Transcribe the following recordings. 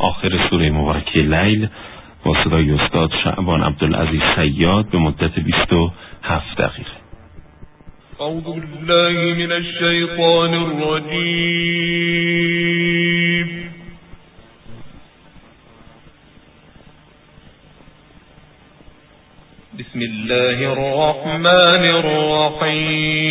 آخر سوره مبارکه لیل با صدای استاد شعبان عبدالعزیز سیاد به مدت 27 دقیقه. أعوذ بالله من الشيطان الرجيم بسم الله الرحمن الرحيم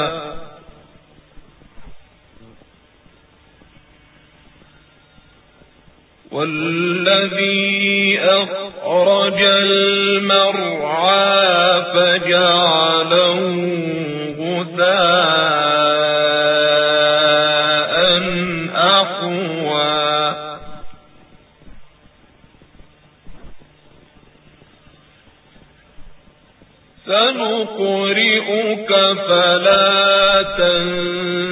والذي أخرج المرعى فجعله غثاء أحوى سنقرئك فلا تنسى.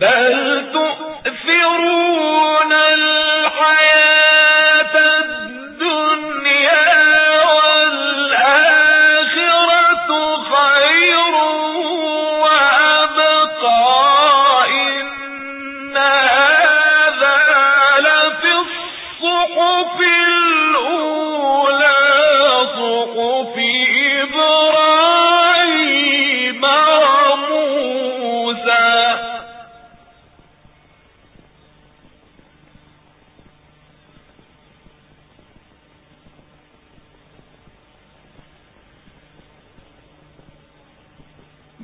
بل تؤثرون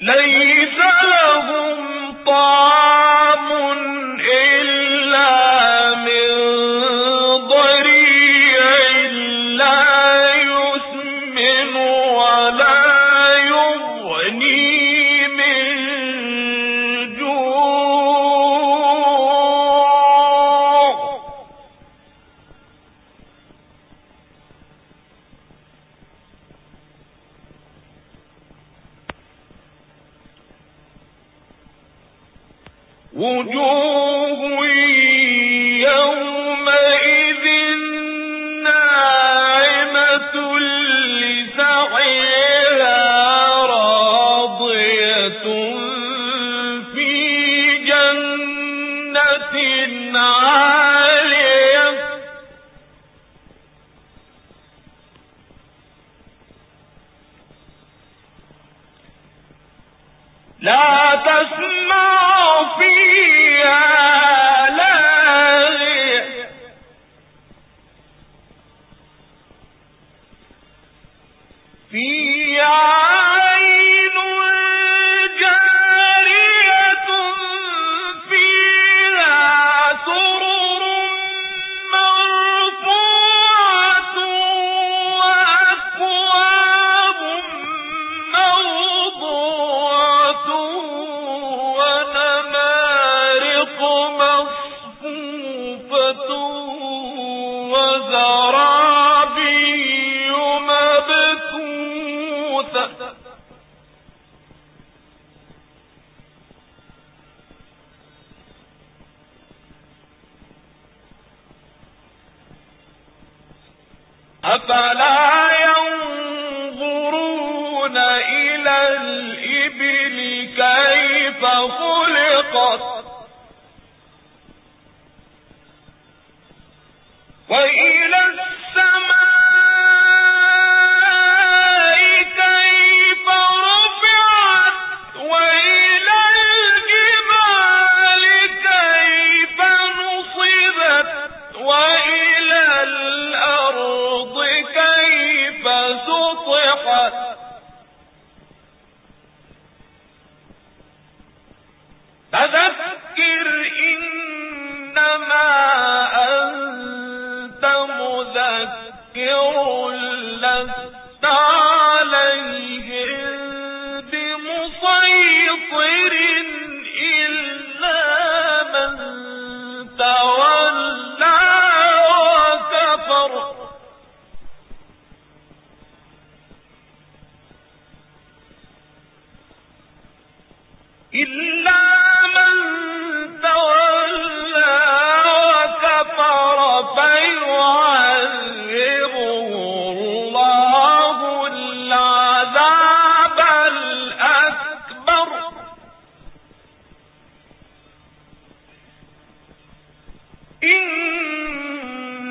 ليس لهم طعام. لا فذكر إنما أنت مذكر لست عليهم بمسيطر.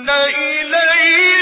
إليه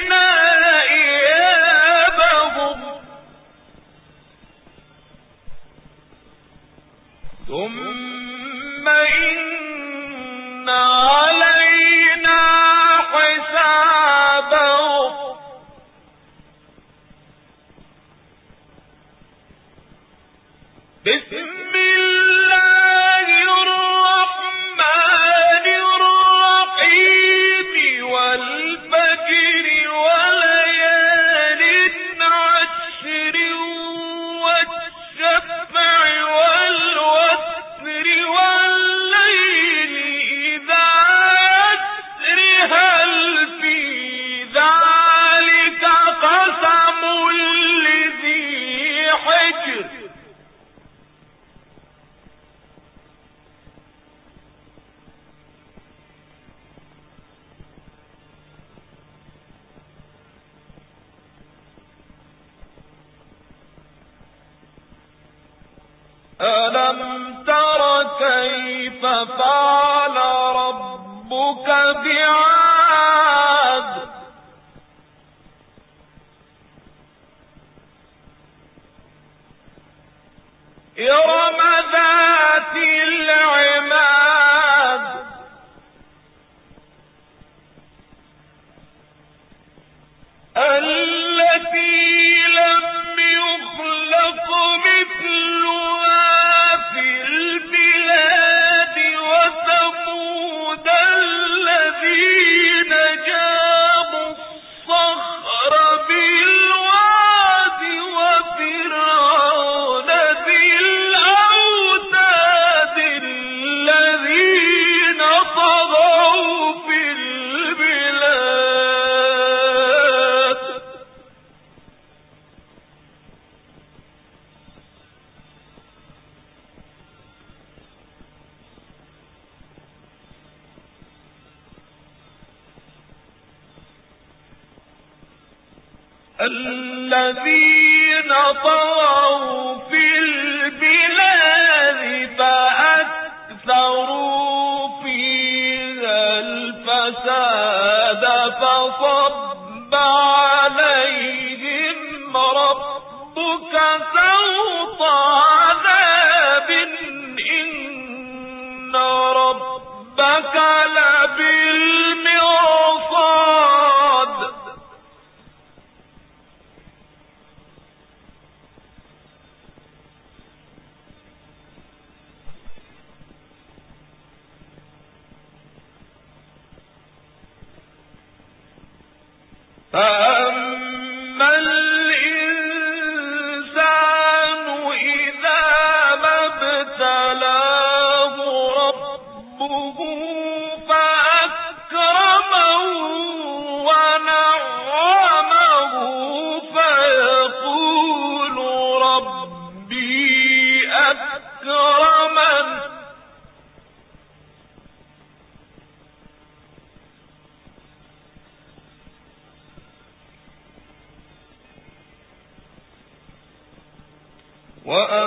وأن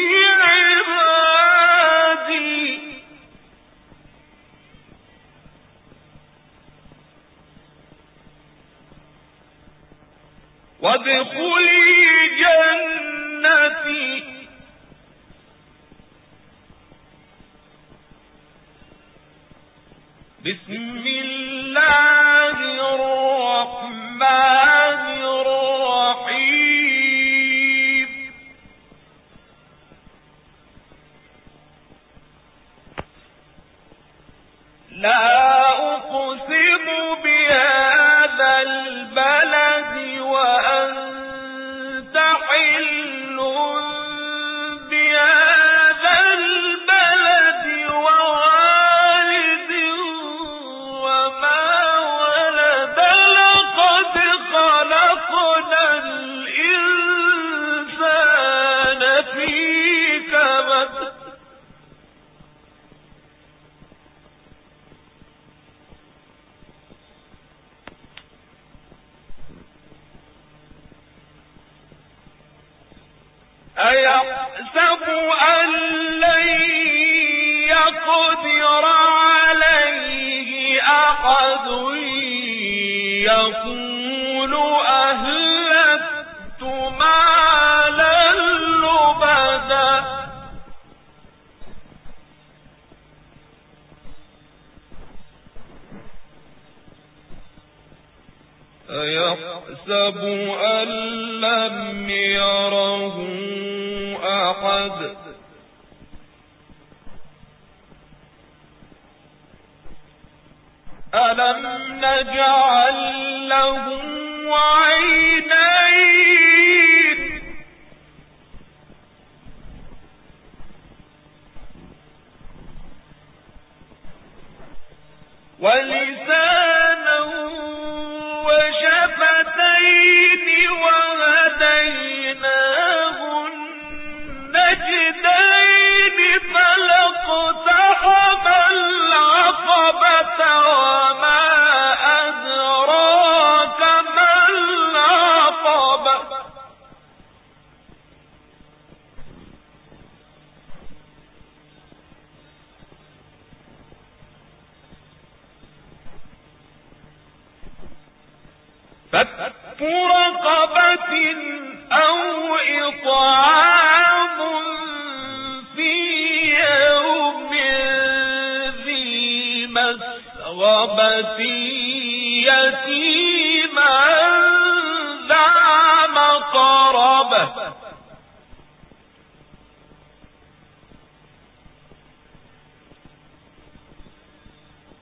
وادخلي جنتي. فَأَسَاءَ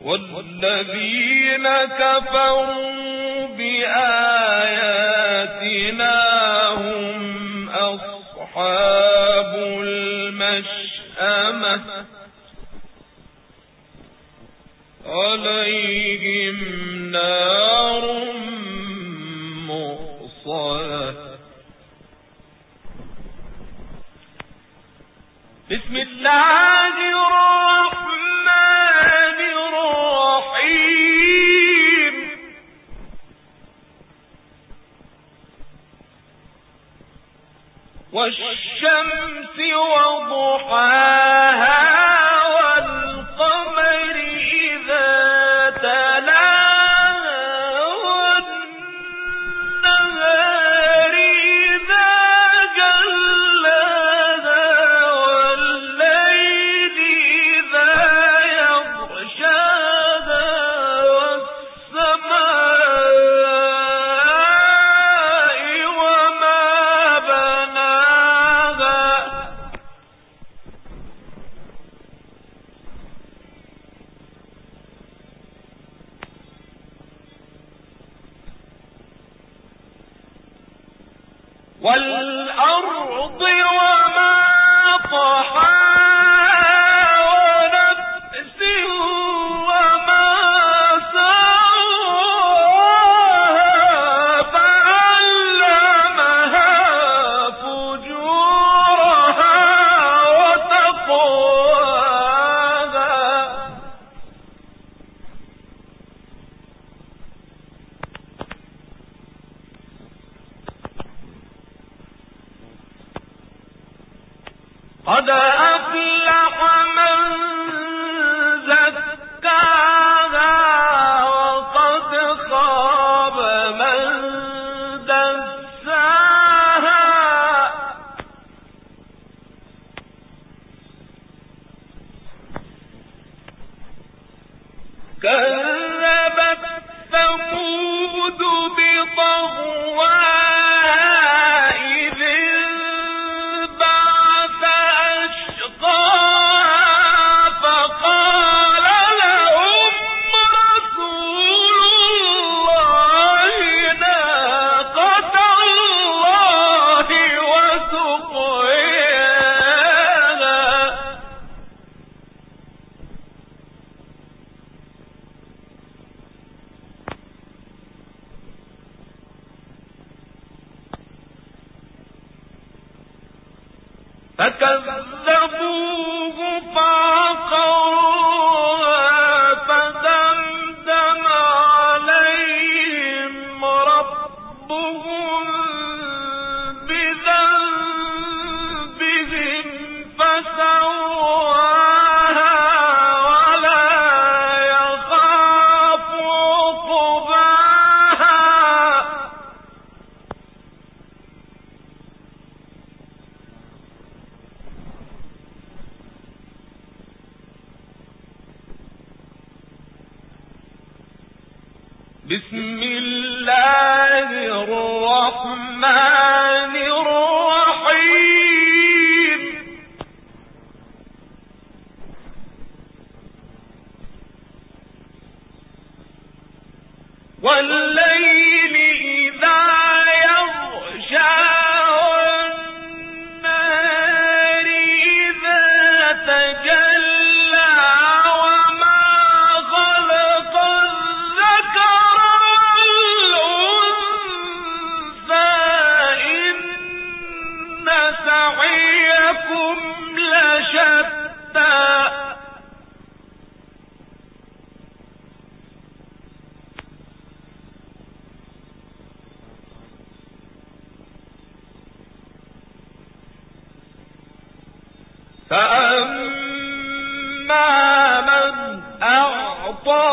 والذين كفروا بآياتنا هم أصحاب المشأمة عليهم نار مؤصلة بسم الله الرحمن والشمس وضحاها فأما من أعطى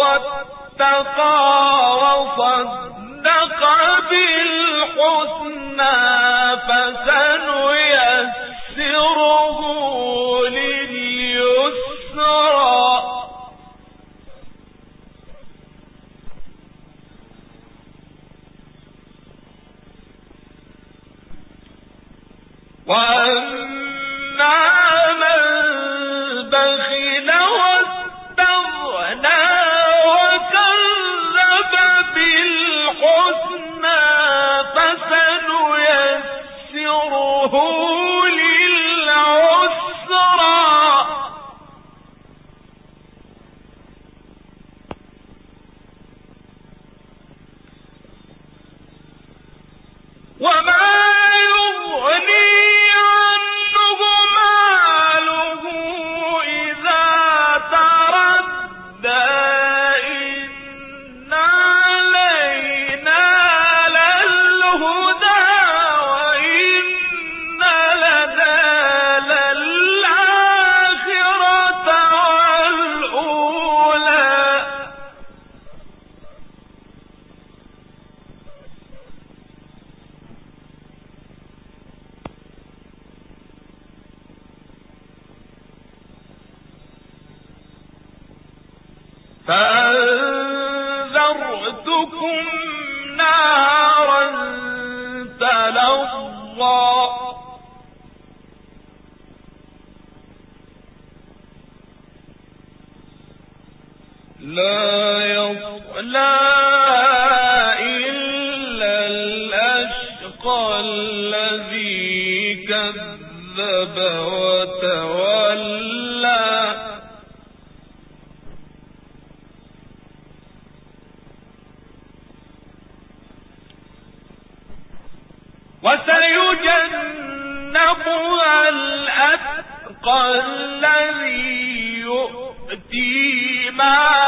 واتقى فأنذرتكم وسيجنبها الأتقى الذي يؤتي ماله